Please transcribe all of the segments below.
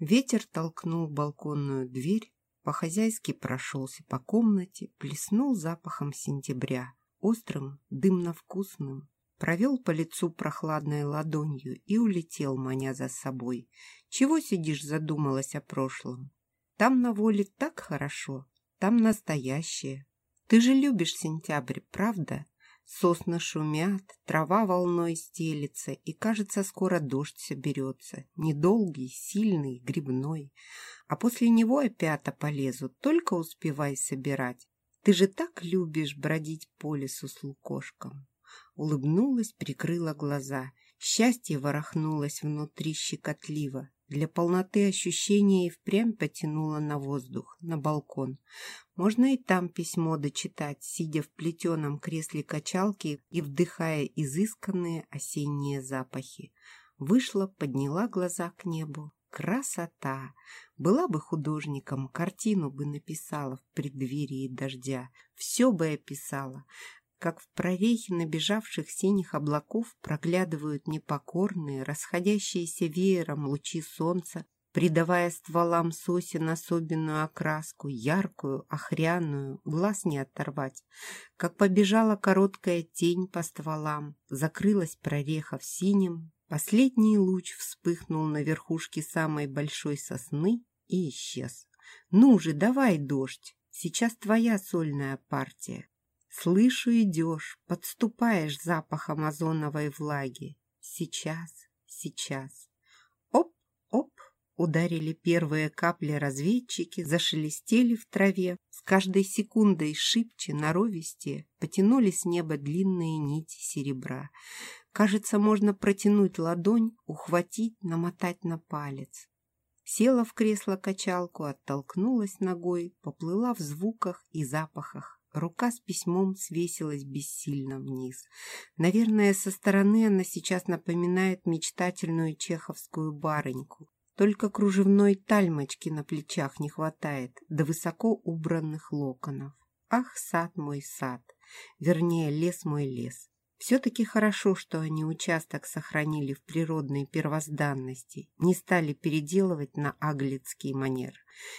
Ветер толкнул балконную дверь, по-хозяйски прошелся по комнате, плеснул запахом сентября, острым, дымно-вкусным, провел по лицу прохладной ладонью и улетел, маня за собой. Чего сидишь, задумалась о прошлом? Там на воле так хорошо, там настоящее. Ты же любишь сентябрь, правда? Сосны шумят, трава волной стелится, и, кажется, скоро дождь соберется. Недолгий, сильный, грибной. А после него опять полезут, только успевай собирать. Ты же так любишь бродить по лесу с лукошком. Улыбнулась, прикрыла глаза. Счастье ворохнулось внутри щекотливо. Для полноты ощущения и впрямь потянуло на воздух, на балкон. Можно и там письмо дочитать, сидя в плетеном кресле качалки и вдыхая изысканные осенние запахи. Вышла, подняла глаза к небу. Красота! Была бы художником, картину бы написала в преддверии дождя. Все бы описала как в прорехе набежавших синих облаков проглядывают непокорные, расходящиеся веером лучи солнца, придавая стволам сосен особенную окраску, яркую, охряную, глаз не оторвать. Как побежала короткая тень по стволам, закрылась прореха в синем, последний луч вспыхнул на верхушке самой большой сосны и исчез. «Ну же, давай, дождь, сейчас твоя сольная партия». Слышу, идешь, подступаешь запахом озоновой влаги. Сейчас, сейчас. Оп, оп, ударили первые капли разведчики, зашелестели в траве. С каждой секундой шибче, норовистее, потянули с неба длинные нити серебра. Кажется, можно протянуть ладонь, ухватить, намотать на палец. Села в кресло-качалку, оттолкнулась ногой, поплыла в звуках и запахах Рука с письмом свесилась бессильно вниз. Наверное, со стороны она сейчас напоминает мечтательную чеховскую барыньку. Только кружевной тальмочки на плечах не хватает, да высоко убранных локонов. Ах, сад мой сад! Вернее, лес мой лес. Все-таки хорошо, что они участок сохранили в природной первозданности, не стали переделывать на аглицкий манер.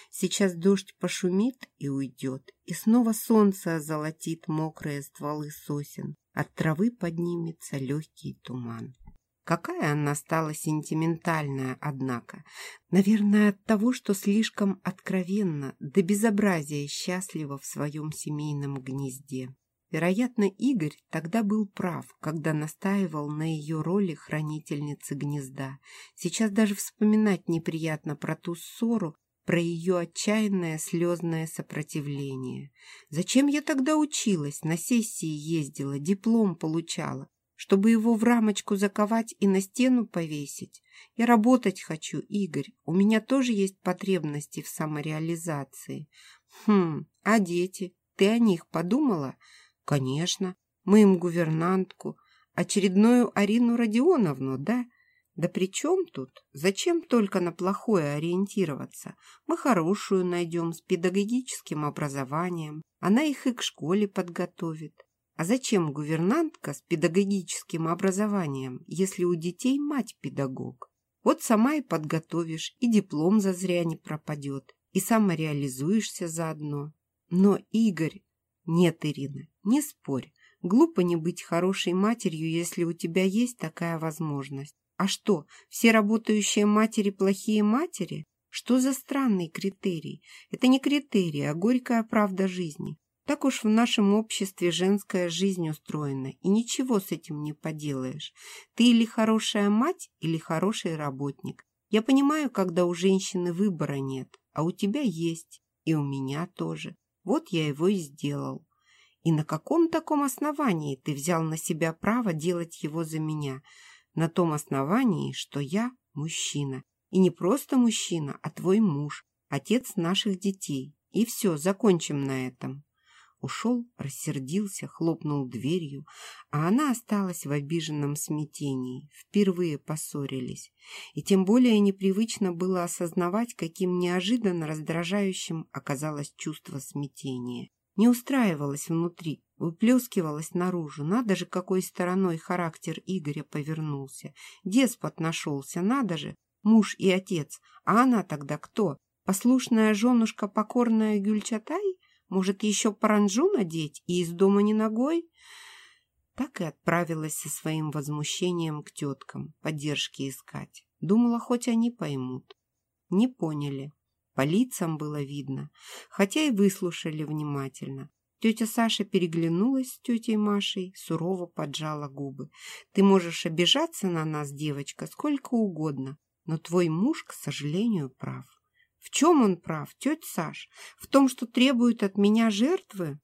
Сейчас дождь пошумит и уйдет, и снова солнце озолотит мокрые стволы сосен. От травы поднимется легкий туман. Какая она стала сентиментальная, однако. Наверное, от того, что слишком откровенно, до безобразия счастлива в своем семейном гнезде. Вероятно, Игорь тогда был прав, когда настаивал на ее роли хранительницы гнезда. Сейчас даже вспоминать неприятно про ту ссору, про ее отчаянное слезное сопротивление. Зачем я тогда училась, на сессии ездила, диплом получала, чтобы его в рамочку заковать и на стену повесить? Я работать хочу, Игорь, у меня тоже есть потребности в самореализации. Хм, а дети? Ты о них подумала?» Конечно, мы им гувернантку, очередную Арину Родионовну, да? Да при чем тут? Зачем только на плохое ориентироваться? Мы хорошую найдем с педагогическим образованием. Она их и к школе подготовит. А зачем гувернантка с педагогическим образованием, если у детей мать педагог? Вот сама и подготовишь, и диплом зазря не пропадет, и самореализуешься заодно. Но, Игорь, нет, Ирина, не спорь. Глупо не быть хорошей матерью, если у тебя есть такая возможность. А что, все работающие матери плохие матери? Что за странный критерий? Это не критерий, а горькая правда жизни. Так уж в нашем обществе женская жизнь устроена, и ничего с этим не поделаешь. Ты или хорошая мать, или хороший работник. Я понимаю, когда у женщины выбора нет, а у тебя есть, и у меня тоже. Вот я его и сделал. И на каком таком основании ты взял на себя право делать его за меня? На том основании, что я мужчина. И не просто мужчина, а твой муж, отец наших детей. И все, закончим на этом. Ушел, рассердился, хлопнул дверью, а она осталась в обиженном смятении. Впервые поссорились. И тем более непривычно было осознавать, каким неожиданно раздражающим оказалось чувство смятения. Не устраивалось внутри, выплескивалось наружу. Надо же, какой стороной характер Игоря повернулся. Деспот нашелся, надо же. муж и отец. А она тогда кто? Послушная женушка, покорная Гюльчатай? Может, еще паранжу надеть и из дома не ногой? Так и отправилась со своим возмущением к теткам, поддержки искать. Думала, хоть они поймут. Не поняли. По лицам было видно, хотя и выслушали внимательно. Тетя Саша переглянулась с тетей Машей, сурово поджала губы. «Ты можешь обижаться на нас, девочка, сколько угодно, но твой муж, к сожалению, прав». «В чем он прав, тетя Саш? В том, что требует от меня жертвы?»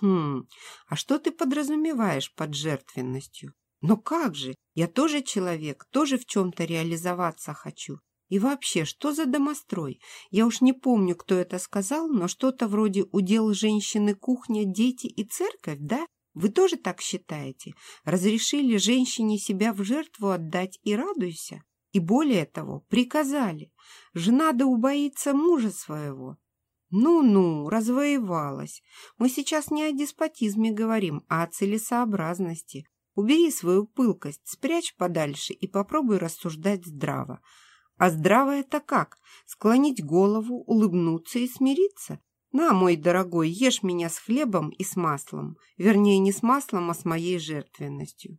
«Хм, а что ты подразумеваешь под жертвенностью?» «Но как же? Я тоже человек, тоже в чем-то реализоваться хочу. И вообще, что за домострой? Я уж не помню, кто это сказал, но что-то вроде удел женщины кухня, дети и церковь, да? Вы тоже так считаете? Разрешили женщине себя в жертву отдать и радуйся? И более того, приказали. Жена да убоится мужа своего. Ну-ну, развоевалась. Мы сейчас не о деспотизме говорим, а о целесообразности. Убери свою пылкость, спрячь подальше и попробуй рассуждать здраво. А здраво это как? Склонить голову, улыбнуться и смириться? На, мой дорогой, ешь меня с хлебом и с маслом. Вернее, не с маслом, а с моей жертвенностью.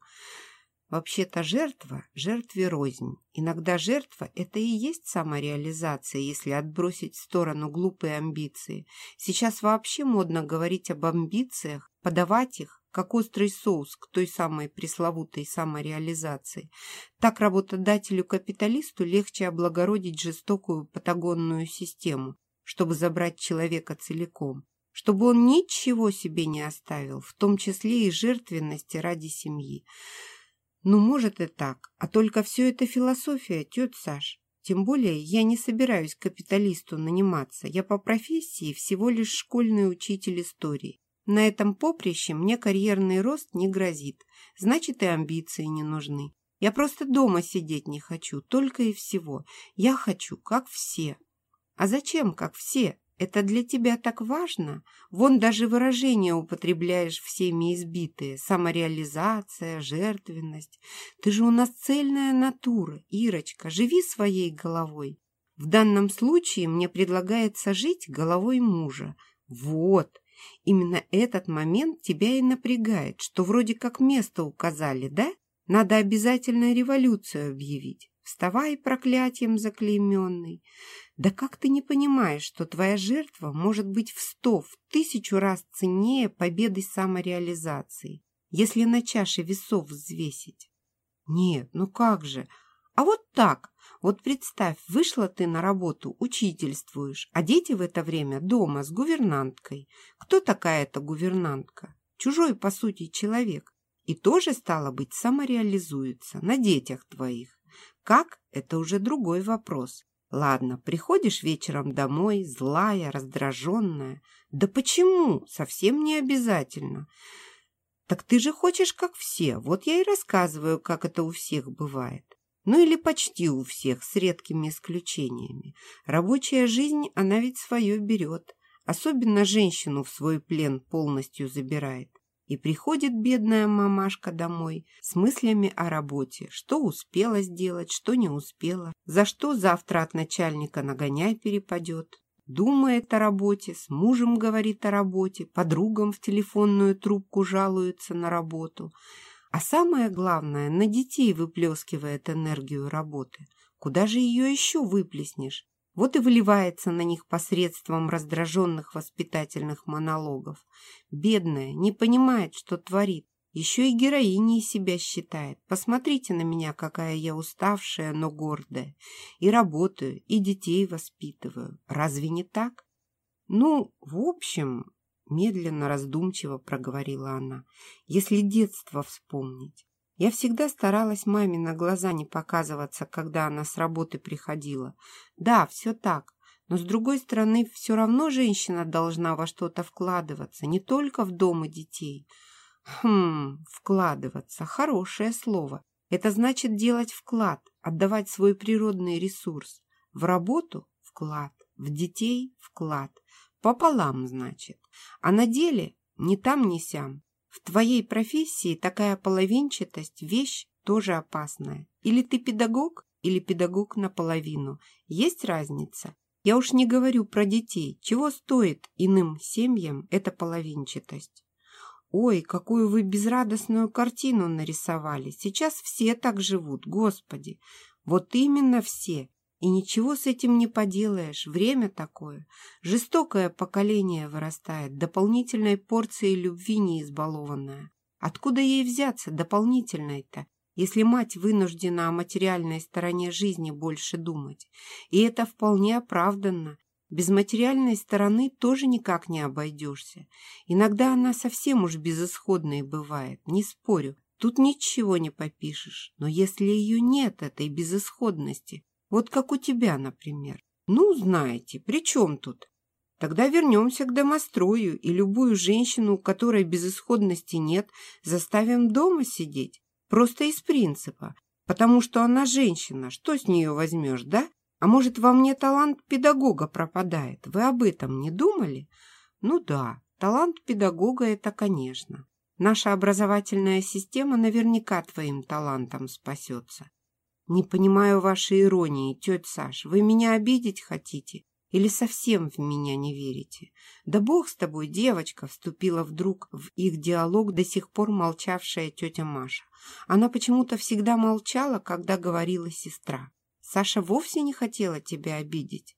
Вообще-то жертва – жертве рознь. Иногда жертва – это и есть самореализация, если отбросить в сторону глупые амбиции. Сейчас вообще модно говорить об амбициях, подавать их, как острый соус к той самой пресловутой самореализации. Так работодателю-капиталисту легче облагородить жестокую патагонную систему, чтобы забрать человека целиком, чтобы он ничего себе не оставил, в том числе и жертвенности ради семьи. Ну, может и так, а только все это философия, тетя Саш. Тем более я не собираюсь капиталисту наниматься, я по профессии всего лишь школьный учитель истории. На этом поприще мне карьерный рост не грозит, значит и амбиции не нужны. Я просто дома сидеть не хочу, только и всего. Я хочу, как все. А зачем, как все? Это для тебя так важно? Вон даже выражения употребляешь всеми избитые. Самореализация, жертвенность. Ты же у нас цельная натура, Ирочка, живи своей головой. В данном случае мне предлагается жить головой мужа. Вот, Именно этот момент тебя и напрягает, что вроде как место указали, да? Надо обязательно революцию объявить. Вставай, проклятием заклейменный. Да как ты не понимаешь, что твоя жертва может быть в сто, в тысячу раз ценнее победы самореализации, если на чаше весов взвесить? Нет, ну как же? А вот так, вот представь, вышла ты на работу, учительствуешь, а дети в это время дома с гувернанткой. Кто такая эта гувернантка? Чужой, по сути, человек. И тоже, стало быть, самореализуется на детях твоих. Как? Это уже другой вопрос. Ладно, приходишь вечером домой, злая, раздраженная. Да почему? Совсем не обязательно. Так ты же хочешь, как все. Вот я и рассказываю, как это у всех бывает. Ну или почти у всех, с редкими исключениями. Рабочая жизнь, она ведь свое берет. Особенно женщину в свой плен полностью забирает. И приходит бедная мамашка домой с мыслями о работе, что успела сделать, что не успела, за что завтра от начальника нагоняй перепадет. Думает о работе, с мужем говорит о работе, подругам в телефонную трубку жалуется на работу – а самое главное, на детей выплескивает энергию работы. Куда же ее еще выплеснешь? Вот и выливается на них посредством раздраженных воспитательных монологов. Бедная, не понимает, что творит. Еще и героиней себя считает. Посмотрите на меня, какая я уставшая, но гордая. И работаю, и детей воспитываю. Разве не так? Ну, в общем, Медленно, раздумчиво проговорила она. Если детство вспомнить. Я всегда старалась маме на глаза не показываться, когда она с работы приходила. Да, все так. Но, с другой стороны, все равно женщина должна во что-то вкладываться, не только в дом и детей. Хм, вкладываться. Хорошее слово. Это значит делать вклад, отдавать свой природный ресурс. В работу – вклад, в детей – вклад. Пополам, значит. А на деле ни там, ни сям. В твоей профессии такая половинчатость – вещь тоже опасная. Или ты педагог, или педагог наполовину. Есть разница? Я уж не говорю про детей. Чего стоит иным семьям эта половинчатость? Ой, какую вы безрадостную картину нарисовали. Сейчас все так живут, господи. Вот именно все. И ничего с этим не поделаешь. Время такое. Жестокое поколение вырастает, дополнительной порцией любви не избалованная. Откуда ей взяться дополнительной-то, если мать вынуждена о материальной стороне жизни больше думать? И это вполне оправданно. Без материальной стороны тоже никак не обойдешься. Иногда она совсем уж безысходной бывает, не спорю. Тут ничего не попишешь. Но если ее нет, этой безысходности, вот как у тебя, например. Ну, знаете, при чем тут? Тогда вернемся к домострою и любую женщину, у которой безысходности нет, заставим дома сидеть. Просто из принципа. Потому что она женщина, что с нее возьмешь, да? А может, во мне талант педагога пропадает? Вы об этом не думали? Ну да, талант педагога – это конечно. Наша образовательная система наверняка твоим талантом спасется. «Не понимаю вашей иронии, тетя Саш. Вы меня обидеть хотите? Или совсем в меня не верите? Да бог с тобой, девочка!» Вступила вдруг в их диалог до сих пор молчавшая тетя Маша. Она почему-то всегда молчала, когда говорила сестра. «Саша вовсе не хотела тебя обидеть».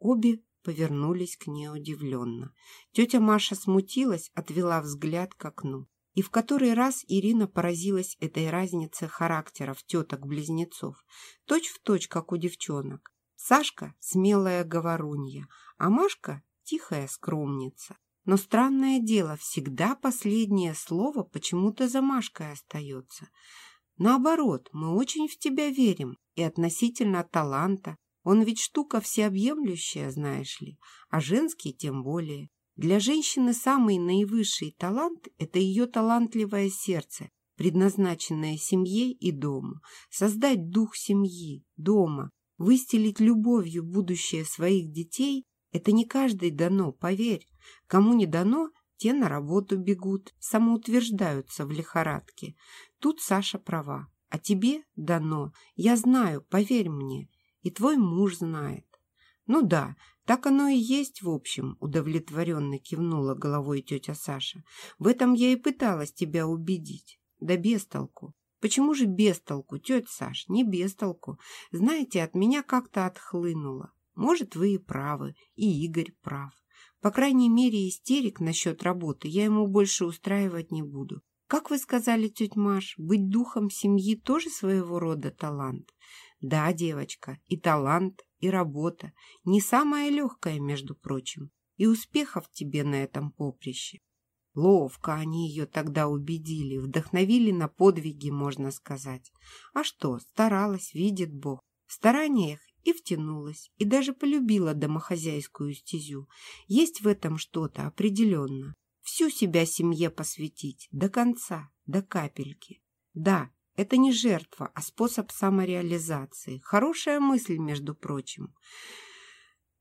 Обе повернулись к ней удивленно. Тетя Маша смутилась, отвела взгляд к окну. И в который раз Ирина поразилась этой разнице характеров теток-близнецов, точь в точь, как у девчонок. Сашка – смелая говорунья, а Машка – тихая скромница. Но странное дело, всегда последнее слово почему-то за Машкой остается. Наоборот, мы очень в тебя верим, и относительно таланта. Он ведь штука всеобъемлющая, знаешь ли, а женский тем более. Для женщины самый наивысший талант – это ее талантливое сердце, предназначенное семье и дому. Создать дух семьи, дома, выстелить любовью будущее своих детей – это не каждый дано, поверь. Кому не дано, те на работу бегут, самоутверждаются в лихорадке. Тут Саша права. А тебе дано. Я знаю, поверь мне. И твой муж знает. Ну да, так оно и есть, в общем, удовлетворенно кивнула головой тетя Саша. В этом я и пыталась тебя убедить. Да без толку. Почему же без толку, тетя Саш, не без толку? Знаете, от меня как-то отхлынуло. Может, вы и правы, и Игорь прав. По крайней мере, истерик насчет работы я ему больше устраивать не буду. Как вы сказали, тетя Маш, быть духом семьи тоже своего рода талант? Да, девочка, и талант, и работа. Не самая легкая, между прочим. И успехов тебе на этом поприще. Ловко они ее тогда убедили, вдохновили на подвиги, можно сказать. А что, старалась, видит Бог. В стараниях и втянулась, и даже полюбила домохозяйскую стезю. Есть в этом что-то определенно. Всю себя семье посвятить, до конца, до капельки. Да, это не жертва, а способ самореализации. Хорошая мысль, между прочим.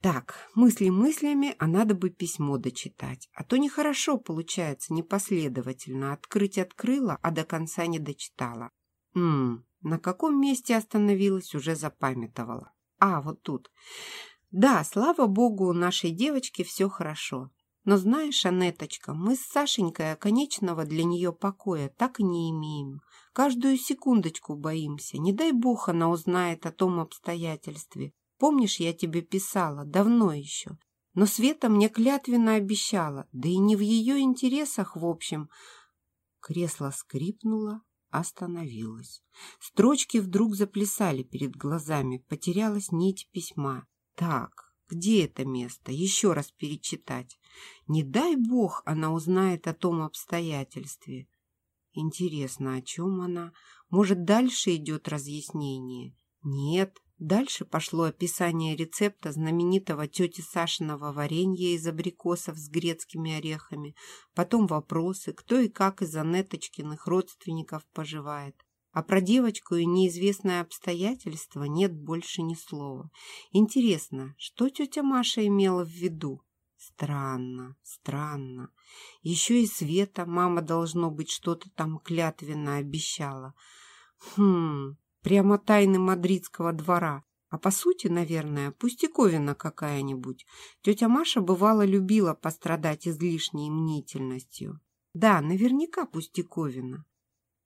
Так, мысли мыслями, а надо бы письмо дочитать. А то нехорошо получается непоследовательно. Открыть открыла, а до конца не дочитала. Ммм, на каком месте остановилась, уже запамятовала. А, вот тут. Да, слава богу, у нашей девочки все хорошо. Но знаешь, Анеточка, мы с Сашенькой конечного для нее покоя так и не имеем. Каждую секундочку боимся. Не дай бог она узнает о том обстоятельстве. Помнишь, я тебе писала, давно еще. Но Света мне клятвенно обещала, да и не в ее интересах, в общем. Кресло скрипнуло, остановилось. Строчки вдруг заплясали перед глазами, потерялась нить письма. Так, где это место? Еще раз перечитать. Не дай бог она узнает о том обстоятельстве. Интересно, о чем она? Может, дальше идет разъяснение? Нет. Дальше пошло описание рецепта знаменитого тети Сашиного варенья из абрикосов с грецкими орехами, потом вопросы, кто и как из Анеточкиных родственников поживает. А про девочку и неизвестное обстоятельство нет больше ни слова. Интересно, что тетя Маша имела в виду? Странно, странно. Еще и Света, мама, должно быть, что-то там клятвенно обещала. Хм, прямо тайны мадридского двора. А по сути, наверное, пустяковина какая-нибудь. Тетя Маша бывало любила пострадать излишней мнительностью. Да, наверняка пустяковина.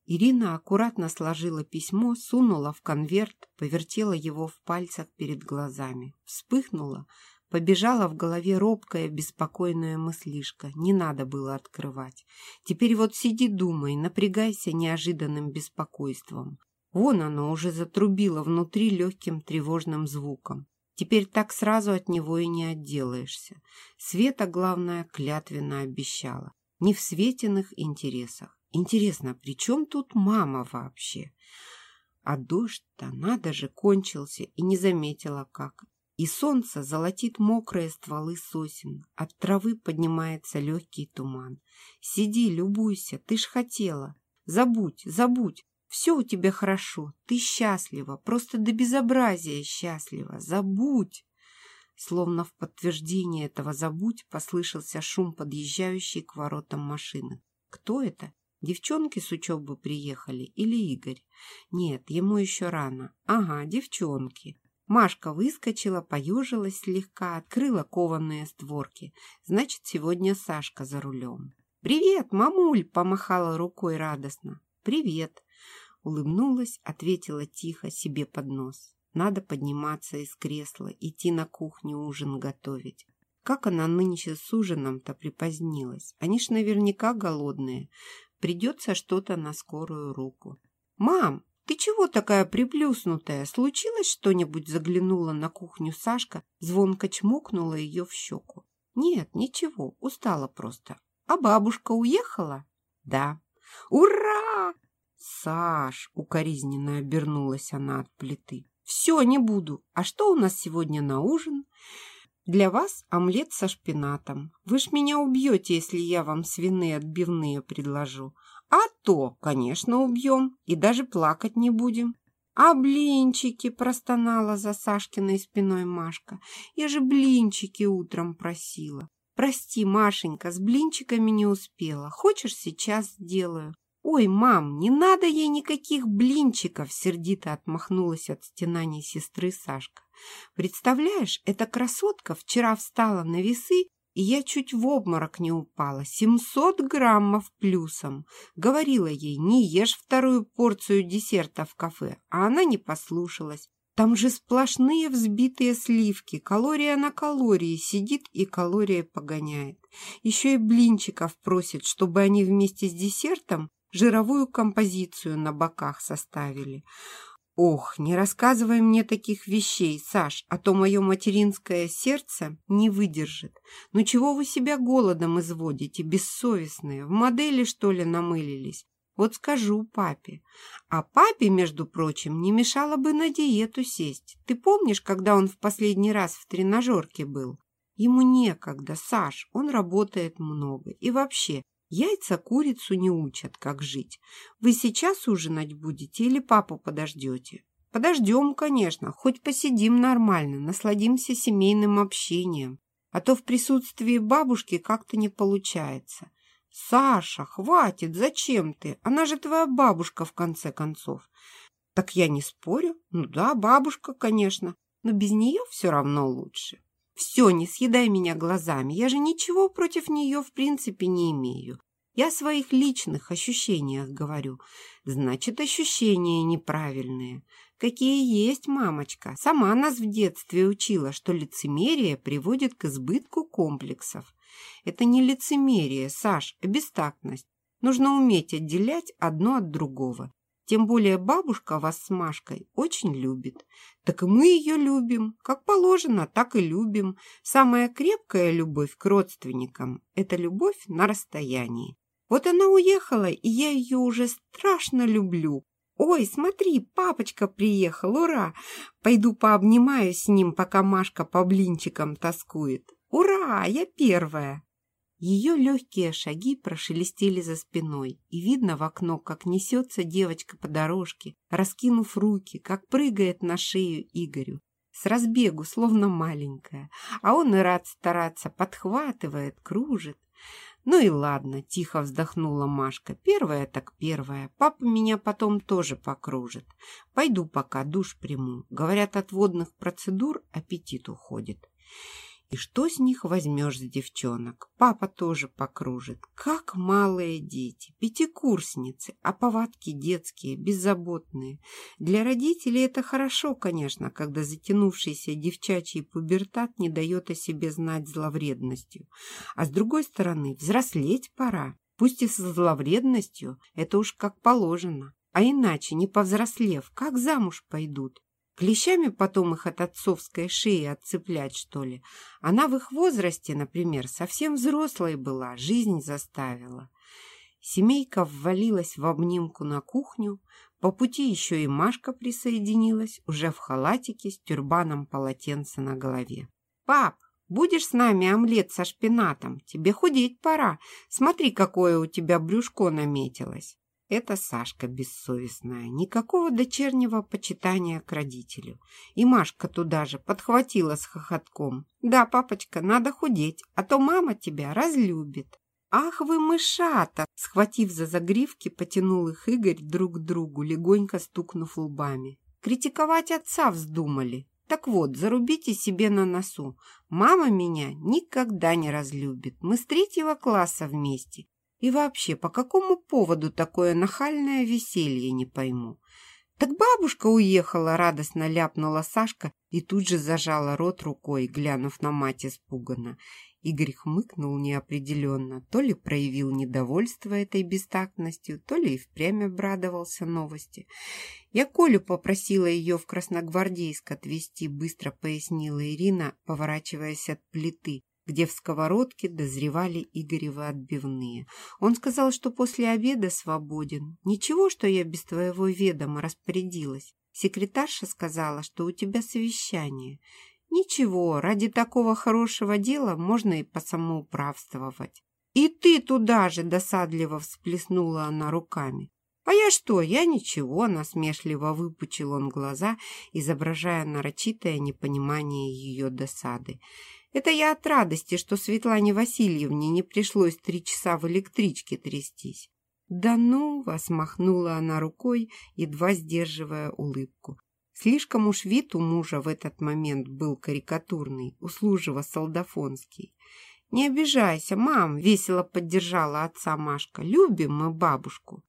Ирина аккуратно сложила письмо, сунула в конверт, повертела его в пальцах перед глазами. Вспыхнула, побежала в голове робкая, беспокойная мыслишка. Не надо было открывать. Теперь вот сиди, думай, напрягайся неожиданным беспокойством. Вон оно уже затрубило внутри легким тревожным звуком. Теперь так сразу от него и не отделаешься. Света, главное, клятвенно обещала. Не в Светиных интересах. Интересно, при чем тут мама вообще? А дождь-то, надо же, кончился и не заметила как. И солнце золотит мокрые стволы сосен. От травы поднимается легкий туман. Сиди, любуйся, ты ж хотела. Забудь, забудь. Все у тебя хорошо, ты счастлива, просто до безобразия счастлива. Забудь!» Словно в подтверждение этого «забудь» послышался шум подъезжающей к воротам машины. «Кто это? Девчонки с учебы приехали или Игорь? Нет, ему еще рано. Ага, девчонки». Машка выскочила, поежилась слегка, открыла кованые створки. Значит, сегодня Сашка за рулем. «Привет, мамуль!» — помахала рукой радостно. «Привет!» Улыбнулась, ответила тихо себе под нос. Надо подниматься из кресла, идти на кухню ужин готовить. Как она нынче с ужином-то припозднилась? Они ж наверняка голодные. Придется что-то на скорую руку. «Мам, ты чего такая приплюснутая? Случилось что-нибудь?» Заглянула на кухню Сашка, звонко чмокнула ее в щеку. «Нет, ничего, устала просто. А бабушка уехала?» «Да». «Ура!» «Саш!» — укоризненно обернулась она от плиты. «Все, не буду. А что у нас сегодня на ужин?» «Для вас омлет со шпинатом. Вы ж меня убьете, если я вам свиные отбивные предложу. А то, конечно, убьем и даже плакать не будем». «А блинчики!» — простонала за Сашкиной спиной Машка. «Я же блинчики утром просила». «Прости, Машенька, с блинчиками не успела. Хочешь, сейчас сделаю?» «Ой, мам, не надо ей никаких блинчиков!» Сердито отмахнулась от стенаний сестры Сашка. «Представляешь, эта красотка вчера встала на весы, и я чуть в обморок не упала. Семьсот граммов плюсом. Говорила ей, не ешь вторую порцию десерта в кафе, а она не послушалась. Там же сплошные взбитые сливки, калория на калории сидит и калория погоняет. Еще и блинчиков просит, чтобы они вместе с десертом жировую композицию на боках составили. Ох, не рассказывай мне таких вещей, Саш, а то мое материнское сердце не выдержит. Ну чего вы себя голодом изводите, бессовестные? В модели, что ли, намылились? Вот скажу папе. А папе, между прочим, не мешало бы на диету сесть. Ты помнишь, когда он в последний раз в тренажерке был? Ему некогда, Саш, он работает много. И вообще, Яйца курицу не учат, как жить. Вы сейчас ужинать будете или папу подождете? Подождем, конечно, хоть посидим нормально, насладимся семейным общением. А то в присутствии бабушки как-то не получается. Саша, хватит, зачем ты? Она же твоя бабушка, в конце концов. Так я не спорю. Ну да, бабушка, конечно, но без нее все равно лучше. Все, не съедай меня глазами, я же ничего против нее в принципе не имею. Я о своих личных ощущениях говорю. Значит, ощущения неправильные. Какие есть, мамочка. Сама нас в детстве учила, что лицемерие приводит к избытку комплексов. Это не лицемерие, Саш, а бестактность. Нужно уметь отделять одно от другого. Тем более бабушка вас с Машкой очень любит. Так и мы ее любим. Как положено, так и любим. Самая крепкая любовь к родственникам – это любовь на расстоянии. Вот она уехала, и я ее уже страшно люблю. Ой, смотри, папочка приехал, ура! Пойду пообнимаю с ним, пока Машка по блинчикам тоскует. Ура, я первая! Ее легкие шаги прошелестели за спиной, и видно в окно, как несется девочка по дорожке, раскинув руки, как прыгает на шею Игорю. С разбегу, словно маленькая, а он и рад стараться, подхватывает, кружит. Ну и ладно, тихо вздохнула Машка. Первая так первая. Папа меня потом тоже покружит. Пойду пока душ приму. Говорят, от водных процедур аппетит уходит. И что с них возьмешь с девчонок? Папа тоже покружит. Как малые дети, пятикурсницы, а повадки детские, беззаботные. Для родителей это хорошо, конечно, когда затянувшийся девчачий пубертат не дает о себе знать зловредностью. А с другой стороны, взрослеть пора. Пусть и со зловредностью, это уж как положено. А иначе, не повзрослев, как замуж пойдут? Клещами потом их от отцовской шеи отцеплять, что ли? Она в их возрасте, например, совсем взрослой была, жизнь заставила. Семейка ввалилась в обнимку на кухню, по пути еще и Машка присоединилась, уже в халатике с тюрбаном полотенца на голове. «Пап, будешь с нами омлет со шпинатом? Тебе худеть пора. Смотри, какое у тебя брюшко наметилось». Это Сашка бессовестная. Никакого дочернего почитания к родителю. И Машка туда же подхватила с хохотком. «Да, папочка, надо худеть, а то мама тебя разлюбит». «Ах вы мышата!» Схватив за загривки, потянул их Игорь друг к другу, легонько стукнув лбами. «Критиковать отца вздумали. Так вот, зарубите себе на носу. Мама меня никогда не разлюбит. Мы с третьего класса вместе. И вообще, по какому поводу такое нахальное веселье, не пойму. Так бабушка уехала, радостно ляпнула Сашка и тут же зажала рот рукой, глянув на мать испуганно. Игорь хмыкнул неопределенно, то ли проявил недовольство этой бестактностью, то ли и впрямь обрадовался новости. «Я Колю попросила ее в Красногвардейск отвезти», быстро пояснила Ирина, поворачиваясь от плиты где в сковородке дозревали Игоревы отбивные. Он сказал, что после обеда свободен. Ничего, что я без твоего ведома распорядилась. Секретарша сказала, что у тебя совещание. Ничего, ради такого хорошего дела можно и посамоуправствовать. И ты туда же досадливо всплеснула она руками. «А я что? Я ничего», — насмешливо выпучил он глаза, изображая нарочитое непонимание ее досады. Это я от радости, что Светлане Васильевне не пришлось три часа в электричке трястись. «Да ну!» — вас махнула она рукой, едва сдерживая улыбку. Слишком уж вид у мужа в этот момент был карикатурный, услуживо солдафонский. «Не обижайся, мам!» — весело поддержала отца Машка. «Любим мы бабушку!»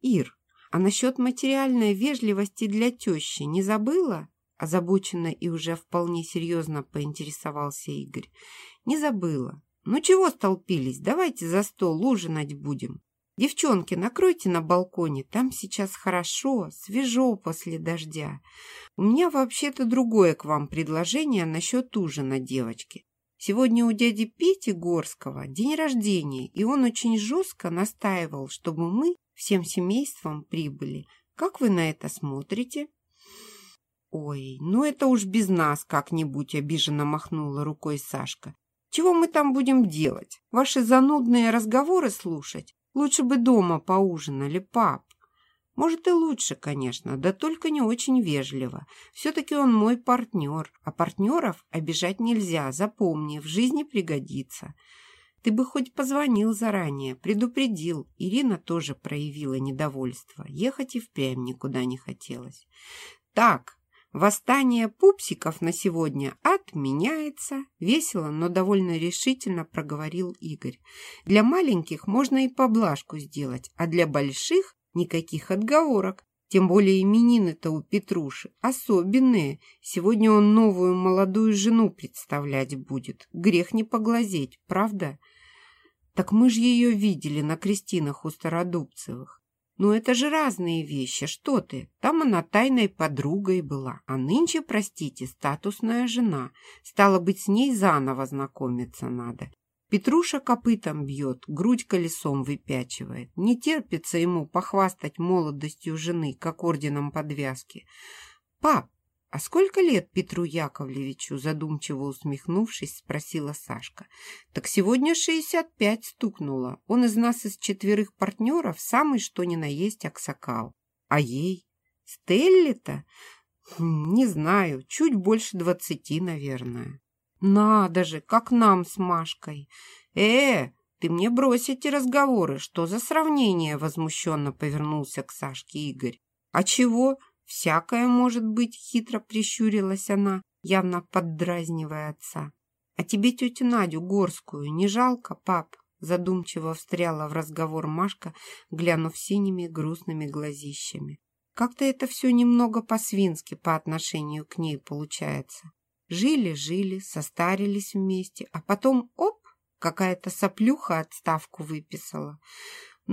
«Ир, а насчет материальной вежливости для тещи не забыла?» Озабоченно и уже вполне серьезно поинтересовался Игорь. Не забыла. Ну чего столпились? Давайте за стол ужинать будем. Девчонки, накройте на балконе, там сейчас хорошо, свежо после дождя. У меня вообще-то другое к вам предложение насчет ужина, девочки. Сегодня у дяди Пети Горского день рождения, и он очень жестко настаивал, чтобы мы всем семейством прибыли. Как вы на это смотрите? «Ой, ну это уж без нас как-нибудь», — обиженно махнула рукой Сашка. «Чего мы там будем делать? Ваши занудные разговоры слушать? Лучше бы дома поужинали, пап». Может, и лучше, конечно, да только не очень вежливо. Все-таки он мой партнер, а партнеров обижать нельзя, запомни, в жизни пригодится. Ты бы хоть позвонил заранее, предупредил. Ирина тоже проявила недовольство. Ехать и впрямь никуда не хотелось. Так, Восстание пупсиков на сегодня отменяется, весело, но довольно решительно проговорил Игорь. Для маленьких можно и поблажку сделать, а для больших никаких отговорок. Тем более именины-то у Петруши особенные. Сегодня он новую молодую жену представлять будет. Грех не поглазеть, правда? Так мы же ее видели на крестинах у Стародубцевых. «Ну это же разные вещи, что ты? Там она тайной подругой была, а нынче, простите, статусная жена. Стало быть, с ней заново знакомиться надо. Петруша копытом бьет, грудь колесом выпячивает. Не терпится ему похвастать молодостью жены, как орденом подвязки. «Пап, «А сколько лет Петру Яковлевичу?» задумчиво усмехнувшись, спросила Сашка. «Так сегодня шестьдесят пять стукнуло. Он из нас из четверых партнеров самый что ни на есть аксакал. А ей? Стелли-то? Не знаю, чуть больше двадцати, наверное». «Надо же, как нам с Машкой!» «Э, ты мне брось эти разговоры. Что за сравнение?» Возмущенно повернулся к Сашке Игорь. «А чего? Всякое может быть», хитро прищурилась она, явно поддразнивая отца. «А тебе тетю Надю Горскую не жалко, пап?» Задумчиво встряла в разговор Машка, глянув синими грустными глазищами. Как-то это все немного по-свински по отношению к ней получается. Жили-жили, состарились вместе, а потом, оп, какая-то соплюха отставку выписала.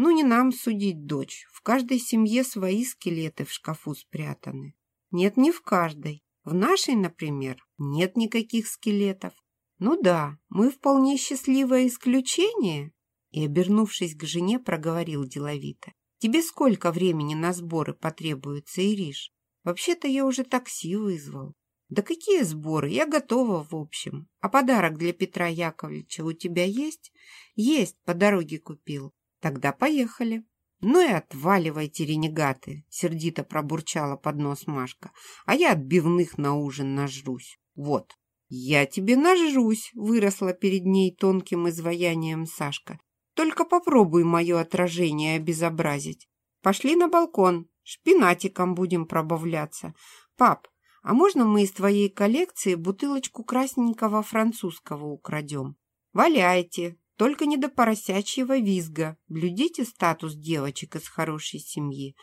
Ну, не нам судить, дочь. В каждой семье свои скелеты в шкафу спрятаны. Нет, не в каждой. В нашей, например, нет никаких скелетов. Ну да, мы вполне счастливое исключение. И, обернувшись к жене, проговорил деловито. Тебе сколько времени на сборы потребуется, Ириш? Вообще-то я уже такси вызвал. Да какие сборы? Я готова, в общем. А подарок для Петра Яковлевича у тебя есть? Есть, по дороге купил. Тогда поехали. Ну и отваливайте, ренегаты, сердито пробурчала под нос Машка. А я отбивных на ужин нажрусь. Вот. Я тебе нажрусь, выросла перед ней тонким изваянием Сашка. Только попробуй мое отражение обезобразить. Пошли на балкон, шпинатиком будем пробавляться. Пап, а можно мы из твоей коллекции бутылочку красненького французского украдем? Валяйте, только не до поросячьего визга. Блюдите статус девочек из хорошей семьи.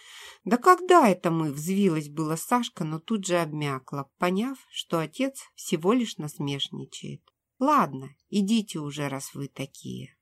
Да когда это мы? Взвилась была Сашка, но тут же обмякла, поняв, что отец всего лишь насмешничает. Ладно, идите уже, раз вы такие.